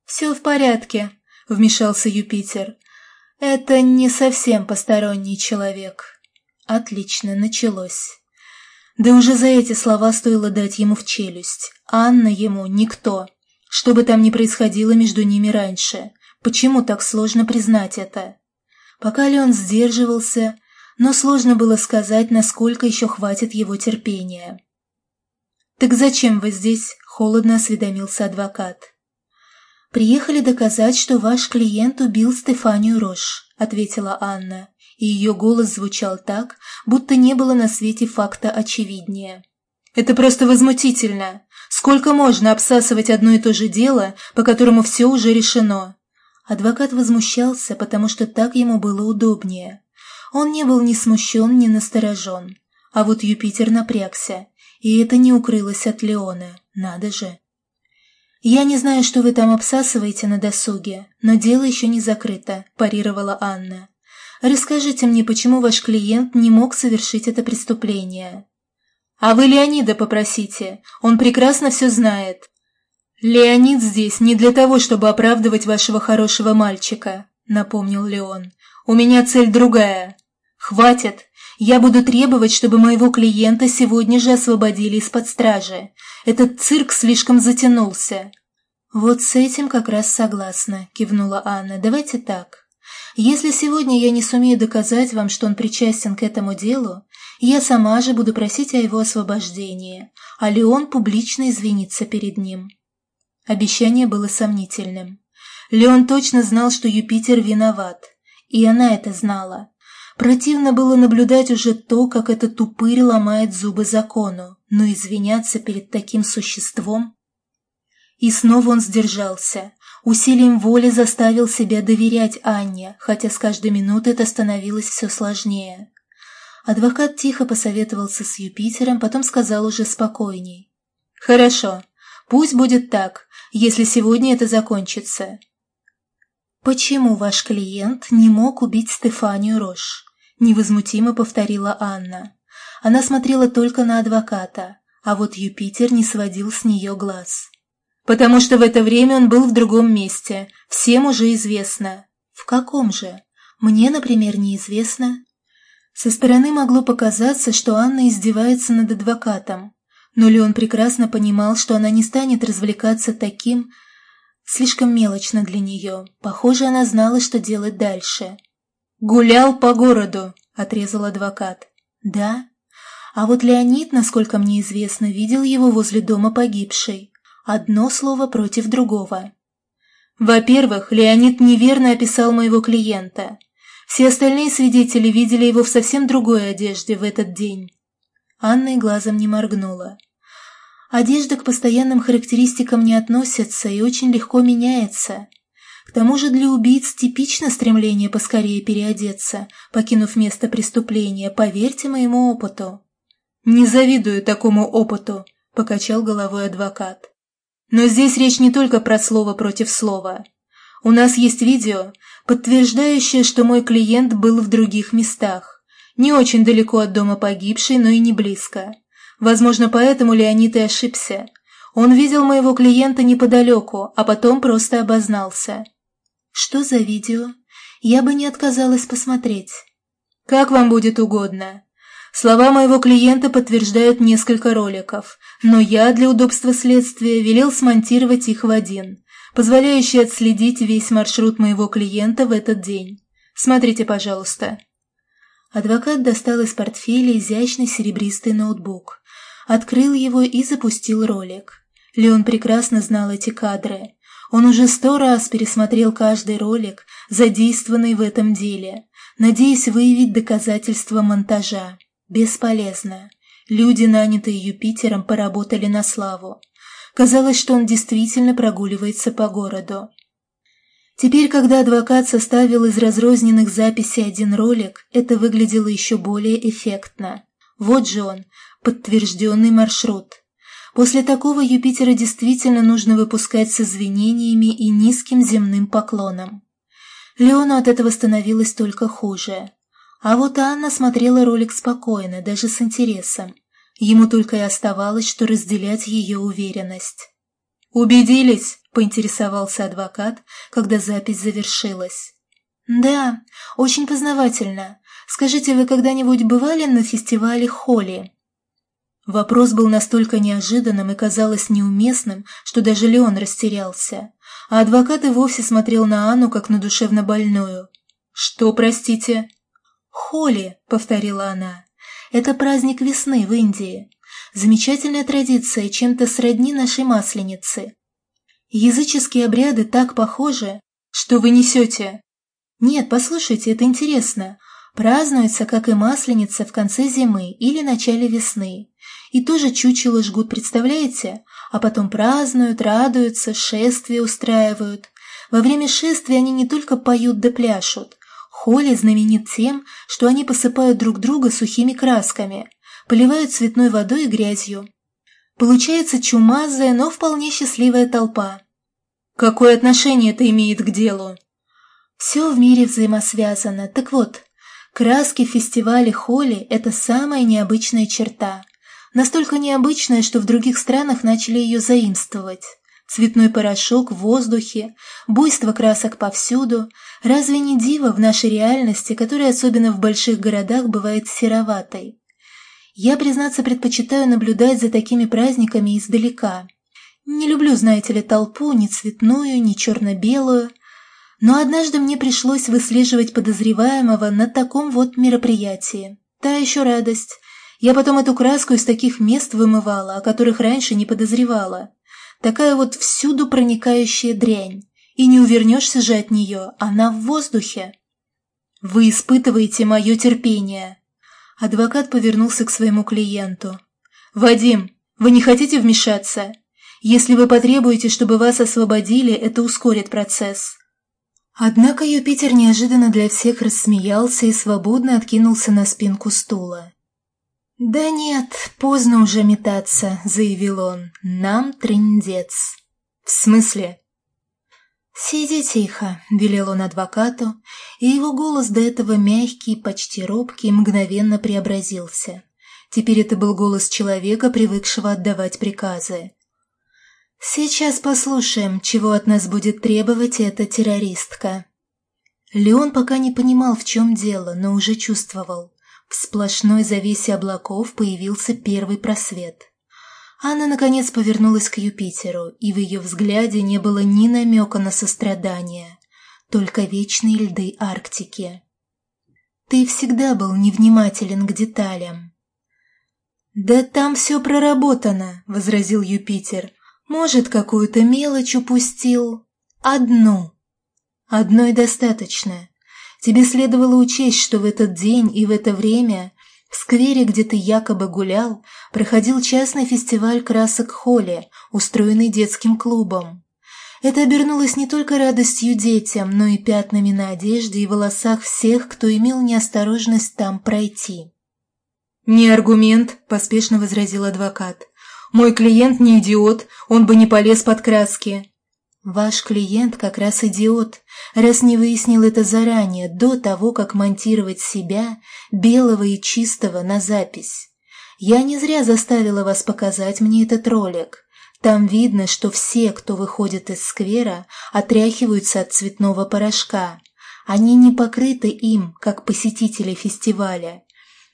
«Все в порядке», — вмешался Юпитер. «Это не совсем посторонний человек». Отлично, началось. Да уже за эти слова стоило дать ему в челюсть. Анна ему никто. Что бы там ни происходило между ними раньше. Почему так сложно признать это? Пока Леон сдерживался, но сложно было сказать, насколько еще хватит его терпения. «Так зачем вы здесь?» – холодно осведомился адвокат. «Приехали доказать, что ваш клиент убил Стефанию Рош», — ответила Анна, и ее голос звучал так, будто не было на свете факта очевиднее. «Это просто возмутительно! Сколько можно обсасывать одно и то же дело, по которому все уже решено?» Адвокат возмущался, потому что так ему было удобнее. Он не был ни смущен, ни насторожен. А вот Юпитер напрягся, и это не укрылось от Леона. Надо же. «Я не знаю, что вы там обсасываете на досуге, но дело еще не закрыто», – парировала Анна. «Расскажите мне, почему ваш клиент не мог совершить это преступление?» «А вы Леонида попросите, он прекрасно все знает». «Леонид здесь не для того, чтобы оправдывать вашего хорошего мальчика», – напомнил Леон. «У меня цель другая. Хватит, я буду требовать, чтобы моего клиента сегодня же освободили из-под стражи. Этот цирк слишком затянулся». «Вот с этим как раз согласна», — кивнула Анна. «Давайте так. Если сегодня я не сумею доказать вам, что он причастен к этому делу, Я сама же буду просить о его освобождении, а Леон публично извинится перед ним. Обещание было сомнительным. Леон точно знал, что Юпитер виноват, и она это знала. Противно было наблюдать уже то, как этот упырь ломает зубы закону, но извиняться перед таким существом... И снова он сдержался. Усилием воли заставил себя доверять Анне, хотя с каждой минутой это становилось все сложнее. Адвокат тихо посоветовался с Юпитером, потом сказал уже спокойней. «Хорошо, пусть будет так, если сегодня это закончится». «Почему ваш клиент не мог убить Стефанию Рош?» – невозмутимо повторила Анна. Она смотрела только на адвоката, а вот Юпитер не сводил с нее глаз. «Потому что в это время он был в другом месте, всем уже известно». «В каком же? Мне, например, неизвестно». Со стороны могло показаться, что Анна издевается над адвокатом, но Леон прекрасно понимал, что она не станет развлекаться таким... Слишком мелочно для нее. Похоже, она знала, что делать дальше. «Гулял по городу», — отрезал адвокат. «Да? А вот Леонид, насколько мне известно, видел его возле дома погибшей. Одно слово против другого». «Во-первых, Леонид неверно описал моего клиента. Все остальные свидетели видели его в совсем другой одежде в этот день». Анна и глазом не моргнула. Одежда к постоянным характеристикам не относится и очень легко меняется. К тому же для убийц типично стремление поскорее переодеться, покинув место преступления, поверьте моему опыту. «Не завидую такому опыту», – покачал головой адвокат. «Но здесь речь не только про слово против слова. У нас есть видео, подтверждающее, что мой клиент был в других местах. Не очень далеко от дома погибшей, но и не близко. Возможно, поэтому Леонид и ошибся. Он видел моего клиента неподалеку, а потом просто обознался. «Что за видео? Я бы не отказалась посмотреть». «Как вам будет угодно. Слова моего клиента подтверждают несколько роликов, но я для удобства следствия велел смонтировать их в один, позволяющий отследить весь маршрут моего клиента в этот день. Смотрите, пожалуйста». Адвокат достал из портфеля изящный серебристый ноутбук, открыл его и запустил ролик. Леон прекрасно знал эти кадры. Он уже сто раз пересмотрел каждый ролик, задействованный в этом деле, надеясь выявить доказательства монтажа. Бесполезно. Люди, нанятые Юпитером, поработали на славу. Казалось, что он действительно прогуливается по городу. Теперь, когда адвокат составил из разрозненных записей один ролик, это выглядело еще более эффектно. Вот же он, подтвержденный маршрут. После такого Юпитера действительно нужно выпускать с извинениями и низким земным поклоном. Леону от этого становилось только хуже. А вот Анна смотрела ролик спокойно, даже с интересом. Ему только и оставалось, что разделять ее уверенность. «Убедились?» – поинтересовался адвокат, когда запись завершилась. «Да, очень познавательно. Скажите, вы когда-нибудь бывали на фестивале Холли?» Вопрос был настолько неожиданным и казалось неуместным, что даже Леон растерялся, а адвокат и вовсе смотрел на Анну как на душевно больную. «Что, простите?» «Холи», — повторила она. «Это праздник весны в Индии. Замечательная традиция, чем-то сродни нашей масленицы. Языческие обряды так похожи, что вы несете. Нет, послушайте, это интересно. Празднуется, как и масленица, в конце зимы или начале весны. И тоже чучело жгут, представляете? А потом празднуют, радуются, шествия устраивают. Во время шествия они не только поют да пляшут. Холли знаменит тем, что они посыпают друг друга сухими красками, поливают цветной водой и грязью. Получается чумазая, но вполне счастливая толпа. Какое отношение это имеет к делу? Все в мире взаимосвязано. Так вот, краски фестиваля Холли – это самая необычная черта. Настолько необычная, что в других странах начали ее заимствовать. Цветной порошок в воздухе, буйство красок повсюду. Разве не диво в нашей реальности, которая особенно в больших городах бывает сероватой? Я, признаться, предпочитаю наблюдать за такими праздниками издалека. Не люблю, знаете ли, толпу, ни цветную, ни черно-белую. Но однажды мне пришлось выслеживать подозреваемого на таком вот мероприятии. Та еще радость – Я потом эту краску из таких мест вымывала, о которых раньше не подозревала. Такая вот всюду проникающая дрянь. И не увернешься же от нее, она в воздухе. Вы испытываете мое терпение. Адвокат повернулся к своему клиенту. «Вадим, вы не хотите вмешаться? Если вы потребуете, чтобы вас освободили, это ускорит процесс». Однако Юпитер неожиданно для всех рассмеялся и свободно откинулся на спинку стула. «Да нет, поздно уже метаться», — заявил он. «Нам трындец». «В смысле?» «Сиди тихо», — велел он адвокату, и его голос до этого мягкий, почти робкий, мгновенно преобразился. Теперь это был голос человека, привыкшего отдавать приказы. «Сейчас послушаем, чего от нас будет требовать эта террористка». Леон пока не понимал, в чем дело, но уже чувствовал. В сплошной завесе облаков появился первый просвет. Анна, наконец, повернулась к Юпитеру, и в ее взгляде не было ни намека на сострадание, только вечные льды Арктики. «Ты всегда был невнимателен к деталям». «Да там все проработано», — возразил Юпитер. «Может, какую-то мелочь упустил? Одну. Одной достаточно. Тебе следовало учесть, что в этот день и в это время в сквере, где ты якобы гулял, проходил частный фестиваль красок Холли, устроенный детским клубом. Это обернулось не только радостью детям, но и пятнами на одежде и волосах всех, кто имел неосторожность там пройти. «Не аргумент», – поспешно возразил адвокат. «Мой клиент не идиот, он бы не полез под краски. Ваш клиент как раз идиот, раз не выяснил это заранее, до того, как монтировать себя, белого и чистого, на запись. Я не зря заставила вас показать мне этот ролик. Там видно, что все, кто выходит из сквера, отряхиваются от цветного порошка. Они не покрыты им, как посетители фестиваля.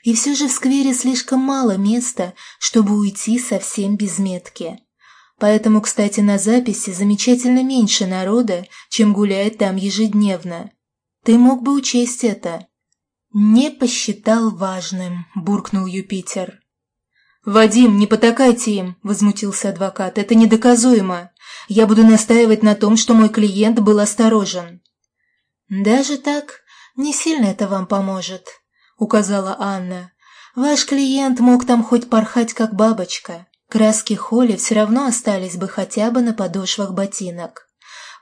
И все же в сквере слишком мало места, чтобы уйти совсем без метки. Поэтому, кстати, на записи замечательно меньше народа, чем гуляет там ежедневно. Ты мог бы учесть это. Не посчитал важным, буркнул Юпитер. «Вадим, не потакайте им!» – возмутился адвокат. «Это недоказуемо. Я буду настаивать на том, что мой клиент был осторожен». «Даже так не сильно это вам поможет», – указала Анна. «Ваш клиент мог там хоть порхать, как бабочка. Краски Холли все равно остались бы хотя бы на подошвах ботинок.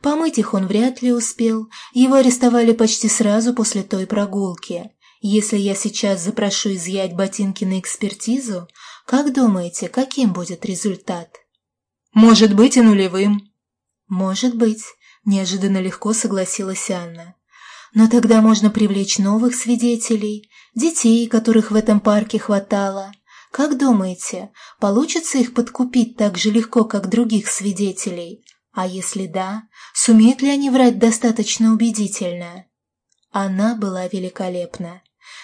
Помыть их он вряд ли успел, его арестовали почти сразу после той прогулки. Если я сейчас запрошу изъять ботинки на экспертизу, как думаете, каким будет результат? Может быть и нулевым. Может быть, неожиданно легко согласилась Анна. Но тогда можно привлечь новых свидетелей, детей, которых в этом парке хватало, как думаете, получится их подкупить так же легко, как других свидетелей? А если да, сумеют ли они врать достаточно убедительно? Она была великолепна.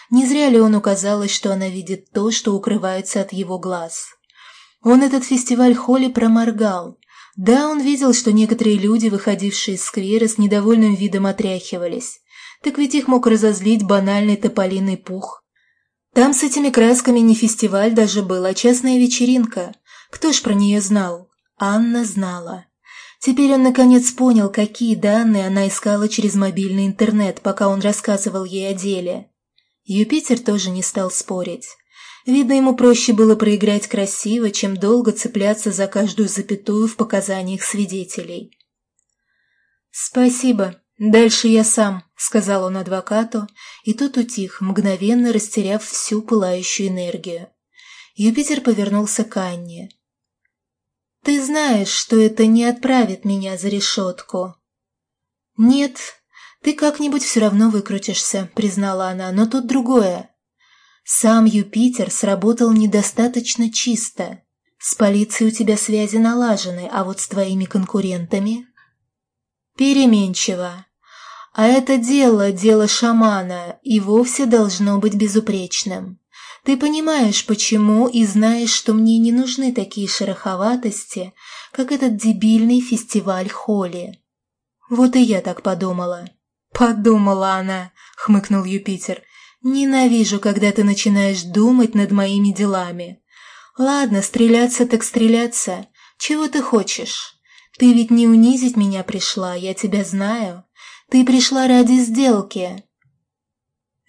Не зря ли он указалось, что она видит то, что укрывается от его глаз. Он этот фестиваль Холли проморгал. Да, он видел, что некоторые люди, выходившие из сквера, с недовольным видом отряхивались. Так ведь их мог разозлить банальный тополиный пух. Там с этими красками не фестиваль даже был, а частная вечеринка. Кто ж про нее знал? Анна знала. Теперь он наконец понял, какие данные она искала через мобильный интернет, пока он рассказывал ей о деле. Юпитер тоже не стал спорить. Видно, ему проще было проиграть красиво, чем долго цепляться за каждую запятую в показаниях свидетелей. «Спасибо», «Дальше я сам», — сказал он адвокату, и тот утих, мгновенно растеряв всю пылающую энергию. Юпитер повернулся к Анне. «Ты знаешь, что это не отправит меня за решетку?» «Нет, ты как-нибудь все равно выкрутишься», — признала она, — «но тут другое. Сам Юпитер сработал недостаточно чисто. С полицией у тебя связи налажены, а вот с твоими конкурентами...» «Переменчиво. А это дело, дело шамана, и вовсе должно быть безупречным. Ты понимаешь, почему, и знаешь, что мне не нужны такие шероховатости, как этот дебильный фестиваль Холли. Вот и я так подумала. «Подумала она», — хмыкнул Юпитер. Ненавижу, когда ты начинаешь думать над моими делами. Ладно, стреляться так стреляться. Чего ты хочешь? Ты ведь не унизить меня пришла, я тебя знаю. Ты пришла ради сделки.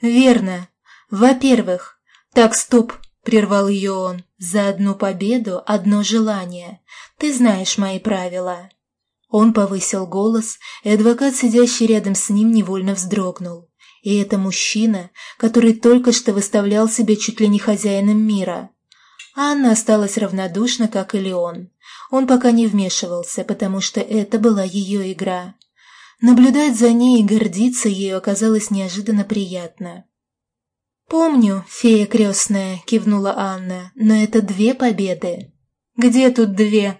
Верно. Во-первых... Так, стоп, прервал ее он. За одну победу одно желание. Ты знаешь мои правила. Он повысил голос, и адвокат, сидящий рядом с ним, невольно вздрогнул. И это мужчина, который только что выставлял себя чуть ли не хозяином мира. Анна осталась равнодушна, как и Леон. Он пока не вмешивался, потому что это была ее игра. Наблюдать за ней и гордиться ею оказалось неожиданно приятно. «Помню, фея крестная», — кивнула Анна, — «но это две победы». «Где тут две?»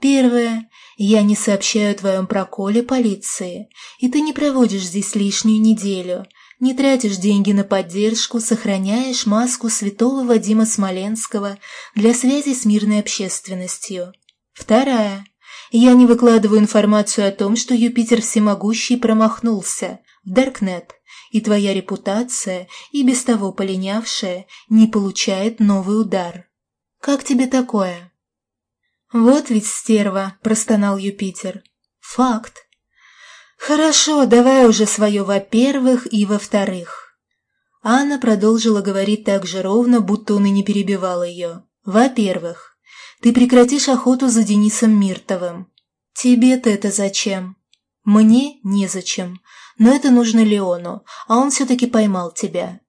«Первая. Я не сообщаю о твоем проколе полиции, и ты не проводишь здесь лишнюю неделю, не тратишь деньги на поддержку, сохраняешь маску святого Вадима Смоленского для связи с мирной общественностью. Вторая. Я не выкладываю информацию о том, что Юпитер Всемогущий промахнулся в Даркнет, и твоя репутация, и без того полинявшая, не получает новый удар. Как тебе такое? «Вот ведь стерва», — простонал Юпитер. «Факт. «Хорошо, давай уже свое во-первых и во-вторых». Анна продолжила говорить так же ровно, будто он и не перебивал ее. «Во-первых, ты прекратишь охоту за Денисом Миртовым. Тебе-то это зачем?» «Мне незачем, но это нужно Леону, а он все-таки поймал тебя.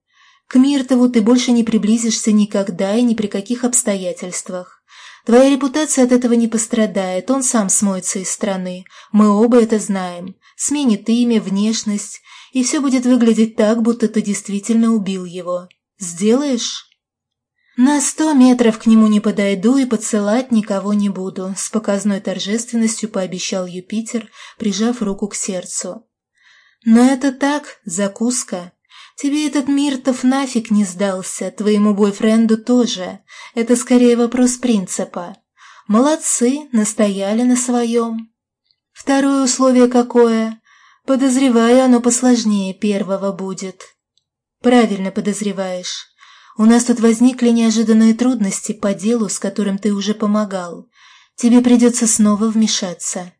К Миртову ты больше не приблизишься никогда и ни при каких обстоятельствах. Твоя репутация от этого не пострадает, он сам смоется из страны. Мы оба это знаем. Сменит имя, внешность, и все будет выглядеть так, будто ты действительно убил его. Сделаешь? На сто метров к нему не подойду и поцелать никого не буду, с показной торжественностью пообещал Юпитер, прижав руку к сердцу. Но это так, закуска. Тебе этот Миртов нафиг не сдался, твоему бойфренду тоже. Это скорее вопрос принципа. Молодцы, настояли на своем. Второе условие какое? Подозреваю, оно посложнее первого будет. Правильно подозреваешь. У нас тут возникли неожиданные трудности по делу, с которым ты уже помогал. Тебе придется снова вмешаться.